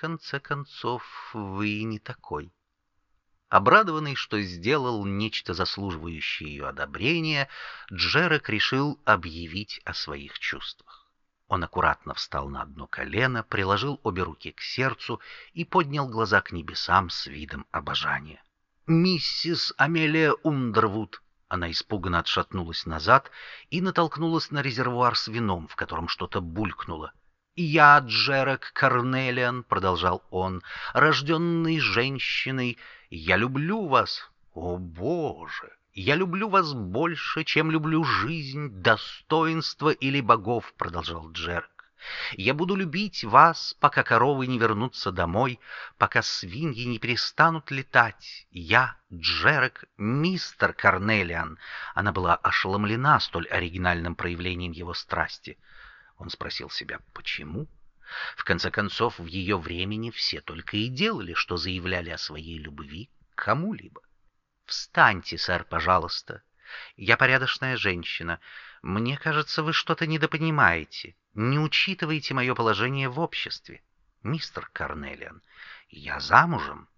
конце концов, вы не такой». Обрадованный, что сделал нечто заслуживающее ее одобрения, Джерек решил объявить о своих чувствах. Он аккуратно встал на одно колено, приложил обе руки к сердцу и поднял глаза к небесам с видом обожания. «Миссис Амелия Ундервуд!» Она испуганно отшатнулась назад и натолкнулась на резервуар с вином, в котором что-то булькнуло. «Я, Джерек Корнелиан», — продолжал он, — «рожденный женщиной, я люблю вас, о Боже!» «Я люблю вас больше, чем люблю жизнь, достоинство или богов», — продолжал Джерк. «Я буду любить вас, пока коровы не вернутся домой, пока свиньи не перестанут летать. Я, Джерк, мистер Корнелиан». Она была ошеломлена столь оригинальным проявлением его страсти. Он спросил себя, почему? В конце концов, в ее времени все только и делали, что заявляли о своей любви кому-либо. «Встаньте, сэр, пожалуйста. Я порядочная женщина. Мне кажется, вы что-то недопонимаете. Не учитываете мое положение в обществе. Мистер Корнелиан, я замужем,